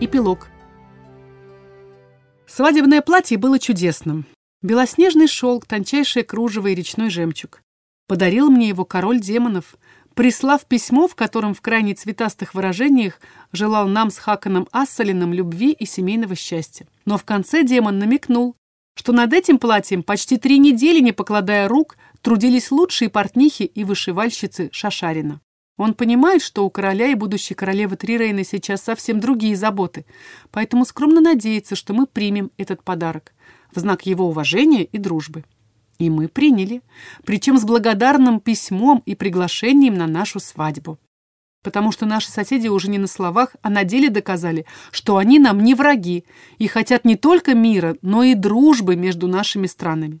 Эпилог. Свадебное платье было чудесным. Белоснежный шелк, тончайшее кружево и речной жемчуг. Подарил мне его король демонов, прислав письмо, в котором в крайне цветастых выражениях желал нам с Хаканом Ассалином любви и семейного счастья. Но в конце демон намекнул, что над этим платьем почти три недели, не покладая рук, трудились лучшие портнихи и вышивальщицы Шашарина. Он понимает, что у короля и будущей королевы Трирейна сейчас совсем другие заботы, поэтому скромно надеется, что мы примем этот подарок в знак его уважения и дружбы. И мы приняли, причем с благодарным письмом и приглашением на нашу свадьбу. Потому что наши соседи уже не на словах, а на деле доказали, что они нам не враги и хотят не только мира, но и дружбы между нашими странами.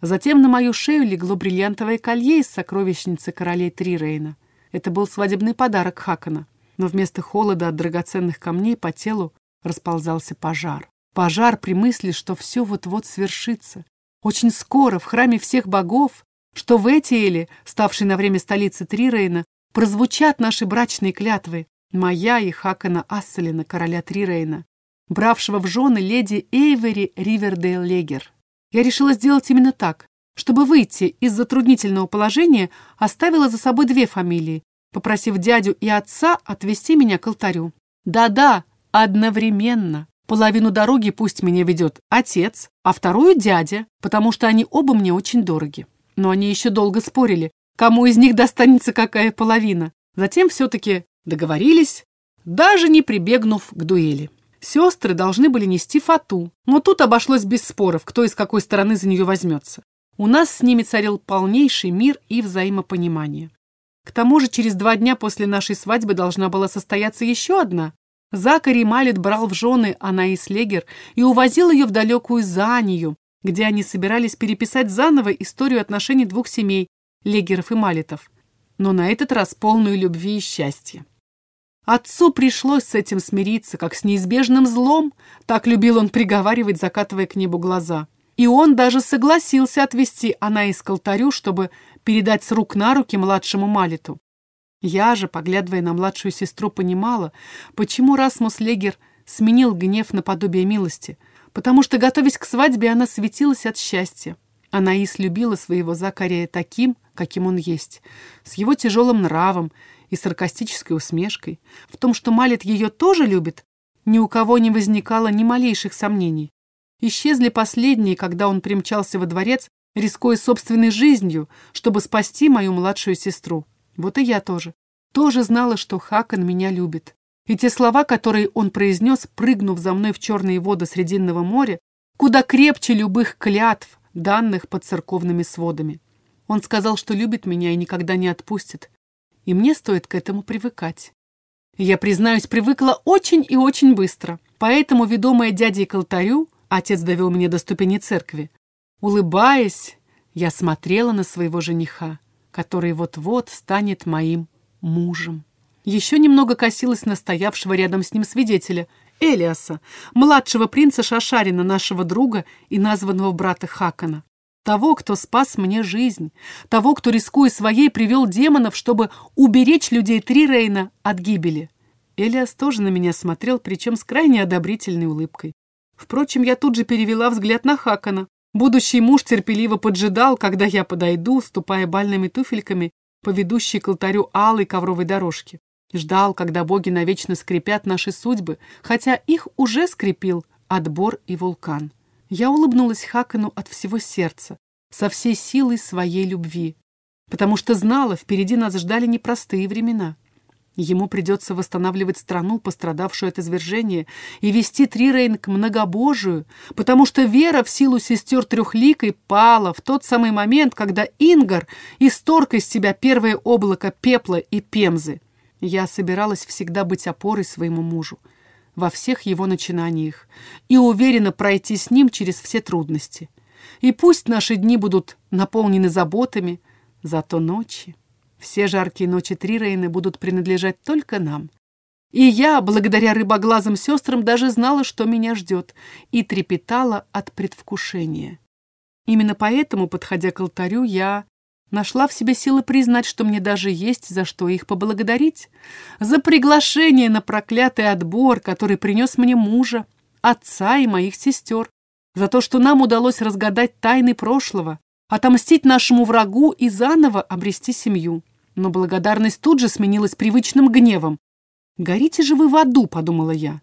Затем на мою шею легло бриллиантовое колье из сокровищницы королей Трирейна. Это был свадебный подарок Хакана. Но вместо холода от драгоценных камней по телу расползался пожар. Пожар при мысли, что все вот-вот свершится. Очень скоро в храме всех богов, что в Этиэле, ставшей на время столицы Трирейна, прозвучат наши брачные клятвы. Моя и Хакана Асселина, короля Трирейна, бравшего в жены леди Эйвери Ривердейл Легер. Я решила сделать именно так. Чтобы выйти из затруднительного положения, оставила за собой две фамилии, попросив дядю и отца отвезти меня к алтарю. Да-да, одновременно. Половину дороги пусть меня ведет отец, а вторую дядя, потому что они оба мне очень дороги. Но они еще долго спорили, кому из них достанется какая половина. Затем все-таки договорились, даже не прибегнув к дуэли. Сестры должны были нести фату, но тут обошлось без споров, кто из какой стороны за нее возьмется. У нас с ними царил полнейший мир и взаимопонимание. К тому же через два дня после нашей свадьбы должна была состояться еще одна. Закари Малет брал в жены Анаис Легер и увозил ее в далекую Занию, где они собирались переписать заново историю отношений двух семей, Легеров и Малетов, но на этот раз полную любви и счастья. Отцу пришлось с этим смириться, как с неизбежным злом, так любил он приговаривать, закатывая к небу глаза. И он даже согласился отвезти Анаис к алтарю, чтобы передать с рук на руки младшему Малиту. Я же, поглядывая на младшую сестру, понимала, почему Расмус Легер сменил гнев на подобие милости, потому что, готовясь к свадьбе, она светилась от счастья. Анаис любила своего Закария таким, каким он есть, с его тяжелым нравом и саркастической усмешкой. В том, что Малит ее тоже любит, ни у кого не возникало ни малейших сомнений. Исчезли последние, когда он примчался во дворец, рискуя собственной жизнью, чтобы спасти мою младшую сестру. Вот и я тоже. Тоже знала, что Хакан меня любит. И те слова, которые он произнес, прыгнув за мной в черные воды Срединного моря, куда крепче любых клятв, данных под церковными сводами. Он сказал, что любит меня и никогда не отпустит. И мне стоит к этому привыкать. Я, признаюсь, привыкла очень и очень быстро. Поэтому, ведомая дядей к алтарю, отец довел меня до ступени церкви, улыбаясь, я смотрела на своего жениха который вот-вот станет моим мужем. Еще немного косилась на стоявшего рядом с ним свидетеля, Элиаса, младшего принца Шашарина, нашего друга и названного брата Хакана. Того, кто спас мне жизнь, того, кто, рискуя своей, привел демонов, чтобы уберечь людей Трирейна от гибели. Элиас тоже на меня смотрел, причем с крайне одобрительной улыбкой. Впрочем, я тут же перевела взгляд на Хакана. Будущий муж терпеливо поджидал, когда я подойду, ступая бальными туфельками по ведущей к алтарю алой ковровой дорожки. Ждал, когда боги навечно скрепят наши судьбы, хотя их уже скрепил отбор и вулкан. Я улыбнулась Хакану от всего сердца, со всей силой своей любви, потому что знала, впереди нас ждали непростые времена. Ему придется восстанавливать страну, пострадавшую от извержения, и вести Трирейн к многобожию, потому что вера в силу сестер трехликой пала в тот самый момент, когда Ингар исторг из себя первое облако пепла и пемзы. Я собиралась всегда быть опорой своему мужу во всех его начинаниях и уверенно пройти с ним через все трудности. И пусть наши дни будут наполнены заботами, зато ночи... Все жаркие ночи Трирейны будут принадлежать только нам. И я, благодаря рыбоглазым сестрам, даже знала, что меня ждет, и трепетала от предвкушения. Именно поэтому, подходя к алтарю, я Нашла в себе силы признать, что мне даже есть за что их поблагодарить. За приглашение на проклятый отбор, который принес мне мужа, отца и моих сестер. За то, что нам удалось разгадать тайны прошлого, отомстить нашему врагу и заново обрести семью. Но благодарность тут же сменилась привычным гневом. «Горите же вы в аду», — подумала я.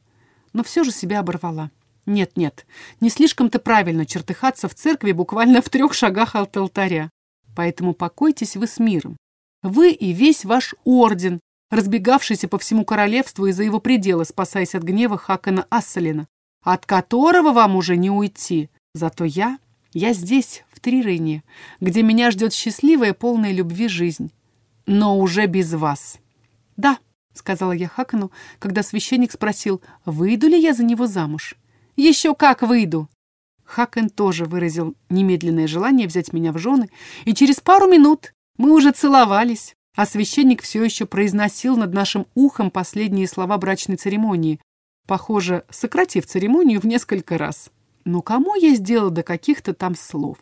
Но все же себя оборвала. Нет-нет, не слишком-то правильно чертыхаться в церкви буквально в трех шагах от алтаря. Поэтому покойтесь вы с миром. Вы и весь ваш орден, разбегавшийся по всему королевству и за его пределы, спасаясь от гнева Хакана Асселина, от которого вам уже не уйти. Зато я, я здесь, в Трирейне, где меня ждет счастливая, полная любви жизнь. Но уже без вас. Да, сказала я Хакану, когда священник спросил, выйду ли я за него замуж. Еще как выйду! Хакен тоже выразил немедленное желание взять меня в жены, и через пару минут мы уже целовались, а священник все еще произносил над нашим ухом последние слова брачной церемонии, похоже, сократив церемонию в несколько раз. Но кому я сделал до каких-то там слов?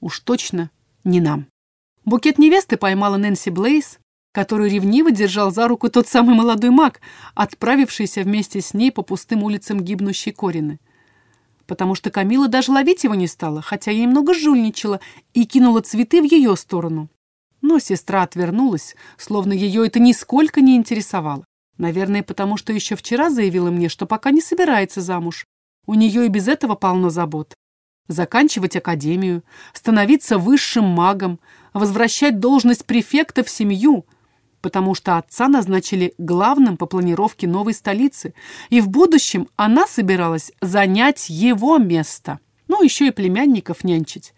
Уж точно не нам. Букет невесты поймала Нэнси Блейз, которую ревниво держал за руку тот самый молодой маг, отправившийся вместе с ней по пустым улицам гибнущей Корины потому что Камила даже ловить его не стала, хотя ей много жульничала и кинула цветы в ее сторону. Но сестра отвернулась, словно ее это нисколько не интересовало. Наверное, потому что еще вчера заявила мне, что пока не собирается замуж. У нее и без этого полно забот. Заканчивать академию, становиться высшим магом, возвращать должность префекта в семью — потому что отца назначили главным по планировке новой столицы, и в будущем она собиралась занять его место. Ну, еще и племянников нянчить.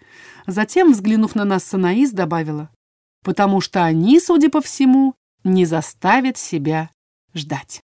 Затем, взглянув на нас с Анаис, добавила, потому что они, судя по всему, не заставят себя ждать.